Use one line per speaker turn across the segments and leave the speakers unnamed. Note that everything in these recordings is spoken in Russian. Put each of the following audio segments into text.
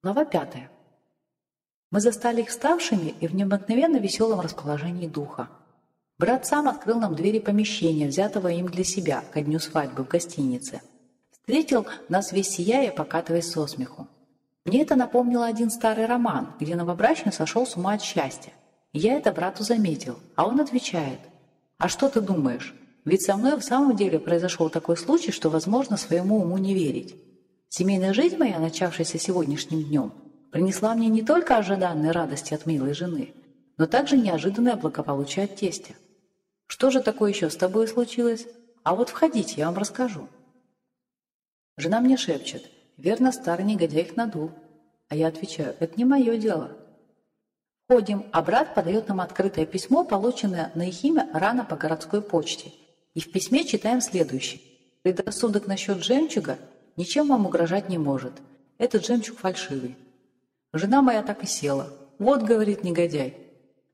Глава пятая. Мы застали их вставшими и в необыкновенно веселом расположении духа. Брат сам открыл нам двери помещения, взятого им для себя, ко дню свадьбы в гостинице. Встретил нас весь сияя, покатываясь со смеху. Мне это напомнило один старый роман, где новобрачный сошел с ума от счастья. Я это брату заметил, а он отвечает. «А что ты думаешь? Ведь со мной в самом деле произошел такой случай, что возможно своему уму не верить. Семейная жизнь моя, начавшаяся сегодняшним днем, принесла мне не только ожиданные радости от милой жены, но также неожиданное благополучие от тестя. Что же такое еще с тобой случилось? А вот входите, я вам расскажу. Жена мне шепчет, верно, старый негодяй их надул. А я отвечаю, это не мое дело. Входим, а брат подает нам открытое письмо, полученное на их имя рано по городской почте. И в письме читаем следующее. Предрассудок насчет жемчуга Ничем вам угрожать не может. Этот жемчуг фальшивый. Жена моя так и села. Вот, говорит негодяй.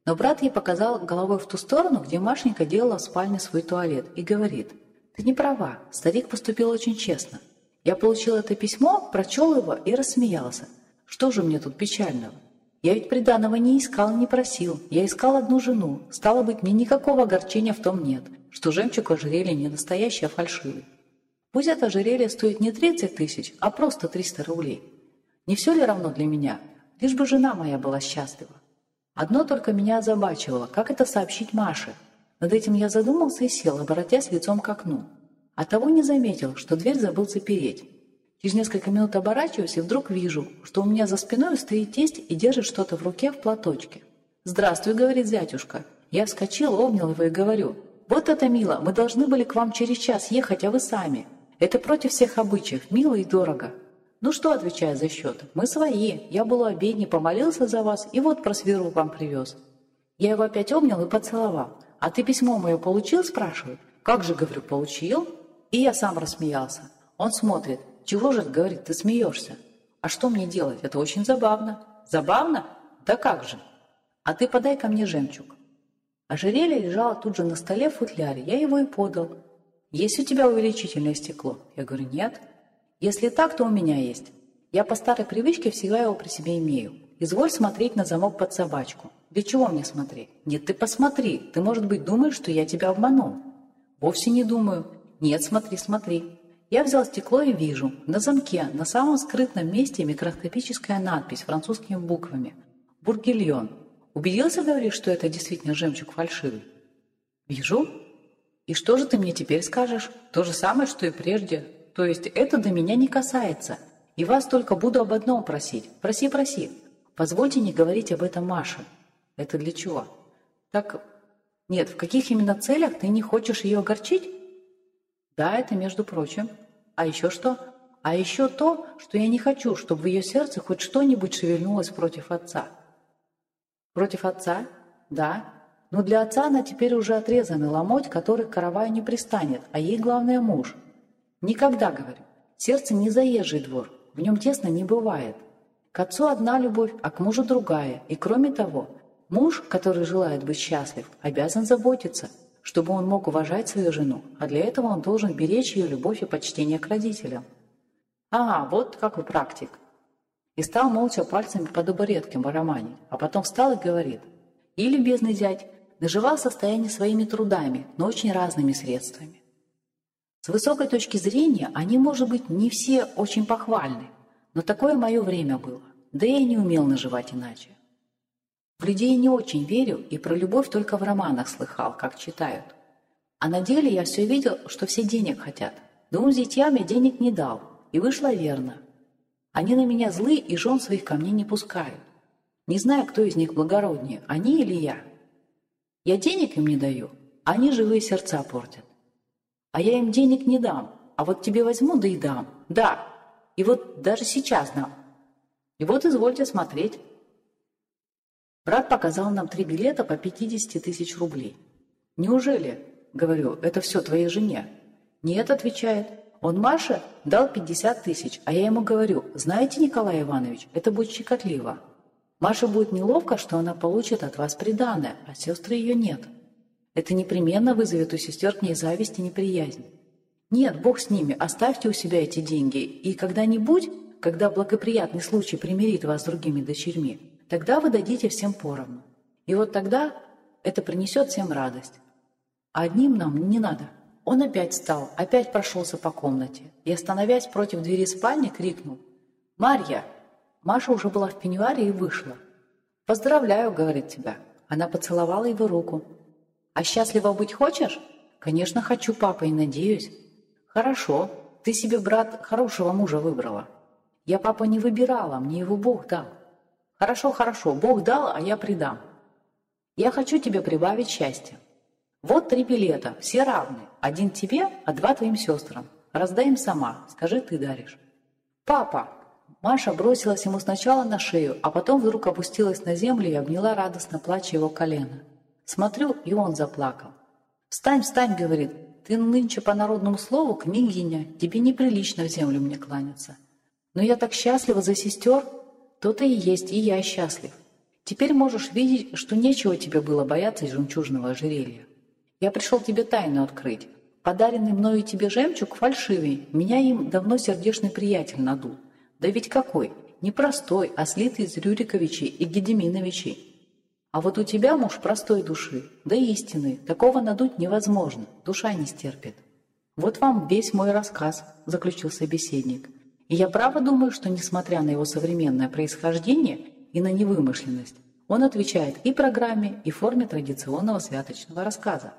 Но брат ей показал головой в ту сторону, где Машенька делала в спальне свой туалет, и говорит, «Ты не права, старик поступил очень честно. Я получил это письмо, прочел его и рассмеялся. Что же мне тут печального? Я ведь приданого не искал, не просил. Я искал одну жену. Стало быть, мне никакого огорчения в том нет, что жемчуг ожерелья не настоящий, а фальшивый. Пусть это ожерелье стоит не 30 тысяч, а просто 300 рублей. Не все ли равно для меня? Лишь бы жена моя была счастлива. Одно только меня озабачивало, как это сообщить Маше. Над этим я задумался и сел, обратясь лицом к окну. А того не заметил, что дверь забыл запереть. Через несколько минут оборачиваюсь и вдруг вижу, что у меня за спиной стоит тесть и держит что-то в руке в платочке. «Здравствуй», — говорит зятюшка. Я вскочил, обнял его и говорю, «Вот это мило, мы должны были к вам через час ехать, а вы сами. Это против всех обычаев, мило и дорого. Ну что, отвечая за счет, мы свои. Я был у обедни, помолился за вас, и вот просверу вам привез. Я его опять обнял и поцеловал. А ты письмо мое получил, спрашивает? Как же, говорю, получил? И я сам рассмеялся. Он смотрит. Чего же, говорит, ты смеешься? А что мне делать? Это очень забавно. Забавно? Да как же? А ты подай ко мне жемчуг. Ожерелье лежало тут же на столе в футляре. Я его и подал. «Есть у тебя увеличительное стекло?» Я говорю, «Нет». «Если так, то у меня есть. Я по старой привычке всегда его при себе имею. Изволь смотреть на замок под собачку. Для чего мне смотреть? Нет, ты посмотри. Ты, может быть, думаешь, что я тебя обманул. Вовсе не думаю. Нет, смотри, смотри. Я взял стекло и вижу. На замке, на самом скрытном месте микроскопическая надпись французскими буквами. Бургильон. Убедился, говоришь, что это действительно жемчуг фальшивый? Вижу. И что же ты мне теперь скажешь? То же самое, что и прежде. То есть это до меня не касается. И вас только буду об одном просить. Проси, проси. Позвольте не говорить об этом Маше. Это для чего? Так, нет, в каких именно целях ты не хочешь ее огорчить? Да, это между прочим. А еще что? А еще то, что я не хочу, чтобы в ее сердце хоть что-нибудь шевельнулось против отца. Против отца? Да, но для отца она теперь уже отрезанный ломоть, который к караваю не пристанет, а ей главное муж. Никогда, говорю, сердце не заезжий двор, в нем тесно не бывает. К отцу одна любовь, а к мужу другая. И кроме того, муж, который желает быть счастлив, обязан заботиться, чтобы он мог уважать свою жену, а для этого он должен беречь ее любовь и почтение к родителям. А, вот какой практик. И стал молча пальцами по табуреткам в романе, а потом встал и говорит, «И, любезный зять, наживал состояние своими трудами, но очень разными средствами. С высокой точки зрения они, может быть, не все очень похвальны, но такое мое время было, да я не умел наживать иначе. В людей не очень верю и про любовь только в романах слыхал, как читают. А на деле я все видел, что все денег хотят. Двум зятьям я денег не дал, и вышло верно. Они на меня злы и жен своих ко мне не пускают. Не знаю, кто из них благороднее, они или я. Я денег им не даю, а они живые сердца портят. А я им денег не дам, а вот тебе возьму, да и дам. Да, и вот даже сейчас дам. И вот извольте смотреть. Брат показал нам три билета по 50 тысяч рублей. «Неужели?» — говорю, «это все твоей жене?» «Нет», — отвечает, «он Маше дал 50 тысяч, а я ему говорю, знаете, Николай Иванович, это будет щекотливо». Маше будет неловко, что она получит от вас приданое, а сестры ее нет. Это непременно вызовет у сестер к ней зависть и неприязнь. Нет, Бог с ними, оставьте у себя эти деньги, и когда-нибудь, когда благоприятный случай примирит вас с другими дочерьми, тогда вы дадите всем поровну. И вот тогда это принесет всем радость. А одним нам не надо. Он опять встал, опять прошелся по комнате и, остановясь против двери спальни, крикнул «Марья!». Маша уже была в пеньюаре и вышла. «Поздравляю», — говорит тебя. Она поцеловала его руку. «А счастливо быть хочешь?» «Конечно, хочу, папа, и надеюсь». «Хорошо. Ты себе, брат, хорошего мужа выбрала». «Я, папа, не выбирала, мне его Бог дал». «Хорошо, хорошо, Бог дал, а я придам». «Я хочу тебе прибавить счастье. Вот три билета, все равны. Один тебе, а два твоим сестрам. Раздай им сама, скажи, ты даришь». «Папа!» Маша бросилась ему сначала на шею, а потом вдруг опустилась на землю и обняла радостно плача его колено. Смотрю, и он заплакал. «Встань, встань!» — говорит. «Ты нынче по народному слову княгиня, тебе неприлично в землю мне кланяться. Но я так счастлива за сестер, то-то и есть, и я счастлив. Теперь можешь видеть, что нечего тебе было бояться из жемчужного ожерелья. Я пришел тебе тайну открыть. Подаренный мною тебе жемчуг фальшивый, меня им давно сердечный приятель надул. Да ведь какой? Не простой, а слитый из Рюриковичей и Гедеминовичей. А вот у тебя муж простой души, да истины, такого надуть невозможно, душа не стерпит. Вот вам весь мой рассказ, заключил собеседник. И я право думаю, что несмотря на его современное происхождение и на невымышленность, он отвечает и программе, и форме традиционного святочного рассказа.